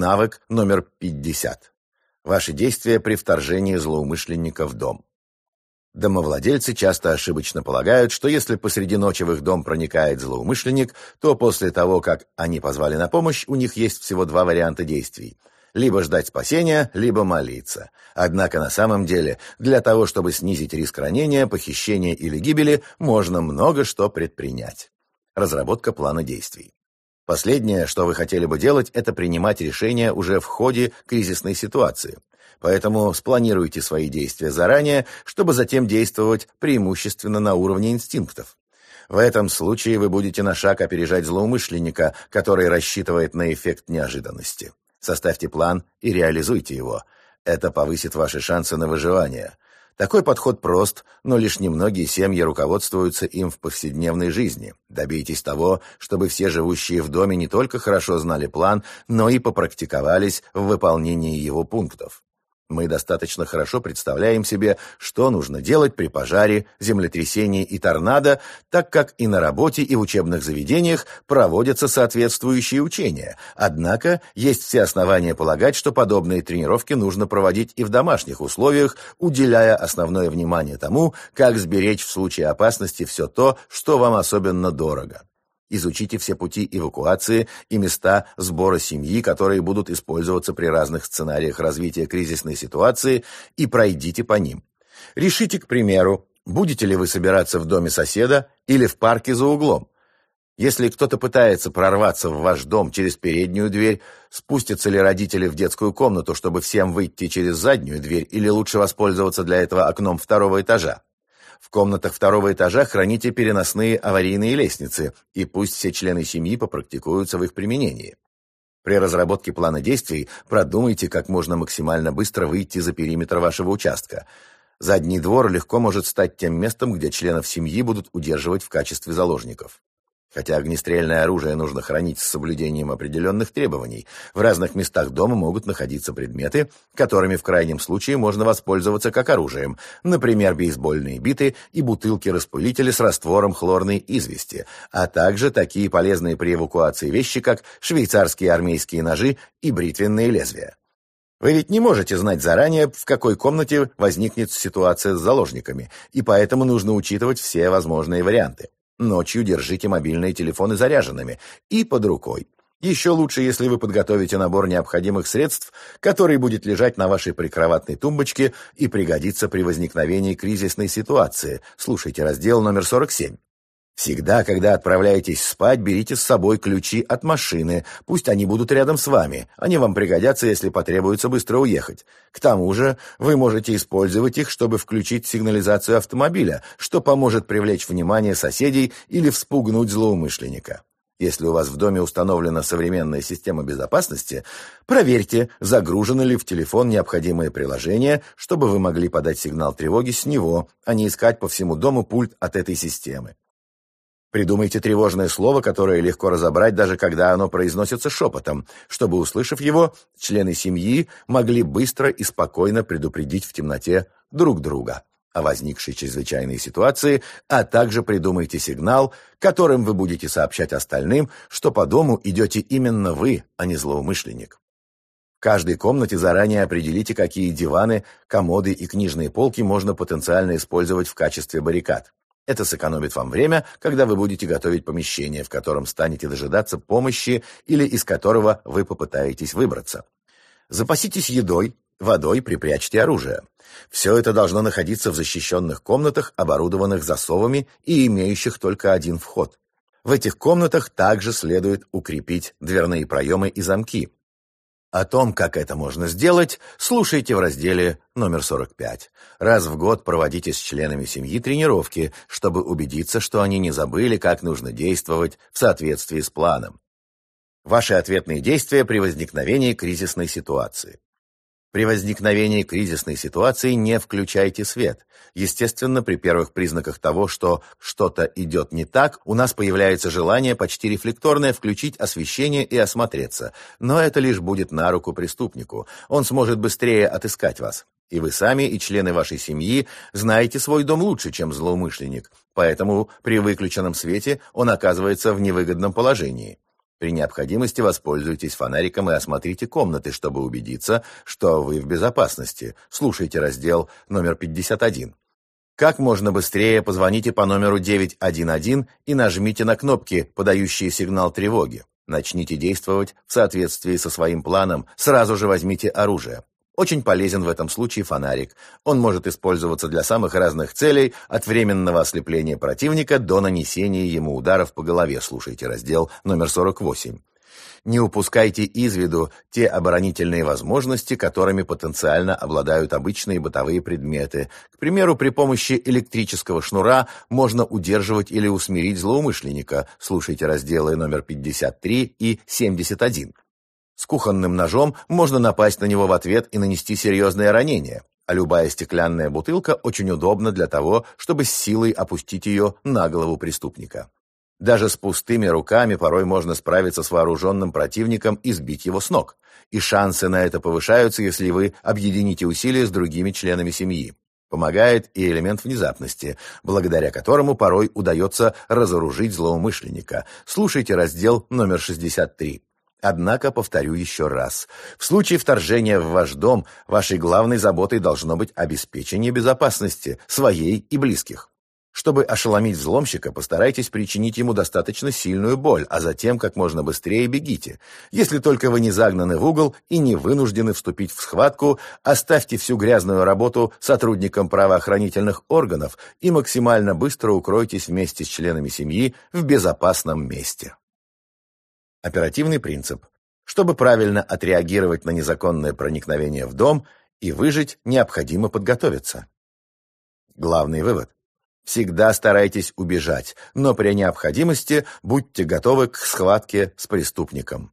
Навык номер 50. Ваши действия при вторжении злоумышленника в дом. Домовладельцы часто ошибочно полагают, что если посреди ночи в их дом проникает злоумышленник, то после того, как они позвали на помощь, у них есть всего два варианта действий. Либо ждать спасения, либо молиться. Однако на самом деле, для того, чтобы снизить риск ранения, похищения или гибели, можно много что предпринять. Разработка плана действий. Последнее, что вы хотели бы делать, это принимать решения уже в ходе кризисной ситуации. Поэтому спланируйте свои действия заранее, чтобы затем действовать преимущественно на уровне инстинктов. В этом случае вы будете на шаг опережать злоумышленника, который рассчитывает на эффект неожиданности. Составьте план и реализуйте его. Это повысит ваши шансы на выживание. Такой подход прост, но лишь немногие семьи руководствуются им в повседневной жизни. Добейтесь того, чтобы все живущие в доме не только хорошо знали план, но и попрактиковались в выполнении его пунктов. Мы достаточно хорошо представляем себе, что нужно делать при пожаре, землетрясении и торнадо, так как и на работе, и в учебных заведениях проводятся соответствующие учения. Однако есть все основания полагать, что подобные тренировки нужно проводить и в домашних условиях, уделяя основное внимание тому, как сберечь в случае опасности все то, что вам особенно дорого. Изучите все пути эвакуации и места сбора семьи, которые будут использоваться при разных сценариях развития кризисной ситуации, и пройдите по ним. Решите, к примеру, будете ли вы собираться в доме соседа или в парке за углом. Если кто-то пытается прорваться в ваш дом через переднюю дверь, спустятся ли родители в детскую комнату, чтобы всем выйти через заднюю дверь, или лучше воспользоваться для этого окном второго этажа? В комнатах второго этажа храните переносные аварийные лестницы, и пусть все члены семьи попрактикуются в их применении. При разработке плана действий продумайте, как можно максимально быстро выйти за периметр вашего участка. Задний двор легко может стать тем местом, где членов семьи будут удерживать в качестве заложников. Хотя огнестрельное оружие нужно хранить с соблюдением определенных требований, в разных местах дома могут находиться предметы, которыми в крайнем случае можно воспользоваться как оружием, например, бейсбольные биты и бутылки-распылители с раствором хлорной извести, а также такие полезные при эвакуации вещи, как швейцарские армейские ножи и бритвенные лезвия. Вы ведь не можете знать заранее, в какой комнате возникнет ситуация с заложниками, и поэтому нужно учитывать все возможные варианты. Ночью держите мобильные телефоны заряженными и под рукой. Еще лучше, если вы подготовите набор необходимых средств, который будет лежать на вашей прикроватной тумбочке и пригодится при возникновении кризисной ситуации. Слушайте раздел номер 47. Всегда, когда отправляетесь спать, берите с собой ключи от машины. Пусть они будут рядом с вами. Они вам пригодятся, если потребуется быстро уехать. К тому же, вы можете использовать их, чтобы включить сигнализацию автомобиля, что поможет привлечь внимание соседей или вспугнуть злоумышленника. Если у вас в доме установлена современная система безопасности, проверьте, загружены ли в телефон необходимые приложения, чтобы вы могли подать сигнал тревоги с него, а не искать по всему дому пульт от этой системы. Придумайте тревожное слово, которое легко разобрать, даже когда оно произносится шепотом, чтобы, услышав его, члены семьи могли быстро и спокойно предупредить в темноте друг друга о возникшей чрезвычайной ситуации, а также придумайте сигнал, которым вы будете сообщать остальным, что по дому идете именно вы, а не злоумышленник. В каждой комнате заранее определите, какие диваны, комоды и книжные полки можно потенциально использовать в качестве баррикад. Это сэкономит вам время, когда вы будете готовить помещение, в котором станете дожидаться помощи или из которого вы попытаетесь выбраться. Запаситесь едой, водой, припрячьте оружие. Все это должно находиться в защищенных комнатах, оборудованных засовами и имеющих только один вход. В этих комнатах также следует укрепить дверные проемы и замки, о том, как это можно сделать, слушайте в разделе номер 45. Раз в год проводите с членами семьи тренировки, чтобы убедиться, что они не забыли, как нужно действовать в соответствии с планом. Ваши ответные действия при возникновении кризисной ситуации. При возникновении кризисной ситуации не включайте свет. Естественно, при первых признаках того, что что-то идет не так, у нас появляется желание почти рефлекторное включить освещение и осмотреться. Но это лишь будет на руку преступнику. Он сможет быстрее отыскать вас. И вы сами, и члены вашей семьи знаете свой дом лучше, чем злоумышленник. Поэтому при выключенном свете он оказывается в невыгодном положении. При необходимости воспользуйтесь фонариком и осмотрите комнаты, чтобы убедиться, что вы в безопасности. Слушайте раздел номер 51. Как можно быстрее позвоните по номеру 911 и нажмите на кнопки, подающие сигнал тревоги. Начните действовать в соответствии со своим планом, сразу же возьмите оружие. Очень полезен в этом случае фонарик. Он может использоваться для самых разных целей, от временного ослепления противника до нанесения ему ударов по голове. Слушайте раздел номер 48. Не упускайте из виду те оборонительные возможности, которыми потенциально обладают обычные бытовые предметы. К примеру, при помощи электрического шнура можно удерживать или усмирить злоумышленника. Слушайте разделы номер 53 и 71. С кухонным ножом можно напасть на него в ответ и нанести серьезное ранение, а любая стеклянная бутылка очень удобна для того, чтобы с силой опустить ее на голову преступника. Даже с пустыми руками порой можно справиться с вооруженным противником и сбить его с ног. И шансы на это повышаются, если вы объедините усилия с другими членами семьи. Помогает и элемент внезапности, благодаря которому порой удается разоружить злоумышленника. Слушайте раздел номер 63. Однако, повторю еще раз, в случае вторжения в ваш дом вашей главной заботой должно быть обеспечение безопасности своей и близких. Чтобы ошеломить взломщика, постарайтесь причинить ему достаточно сильную боль, а затем как можно быстрее бегите. Если только вы не загнаны в угол и не вынуждены вступить в схватку, оставьте всю грязную работу сотрудникам правоохранительных органов и максимально быстро укройтесь вместе с членами семьи в безопасном месте. Оперативный принцип. Чтобы правильно отреагировать на незаконное проникновение в дом и выжить, необходимо подготовиться. Главный вывод. Всегда старайтесь убежать, но при необходимости будьте готовы к схватке с преступником.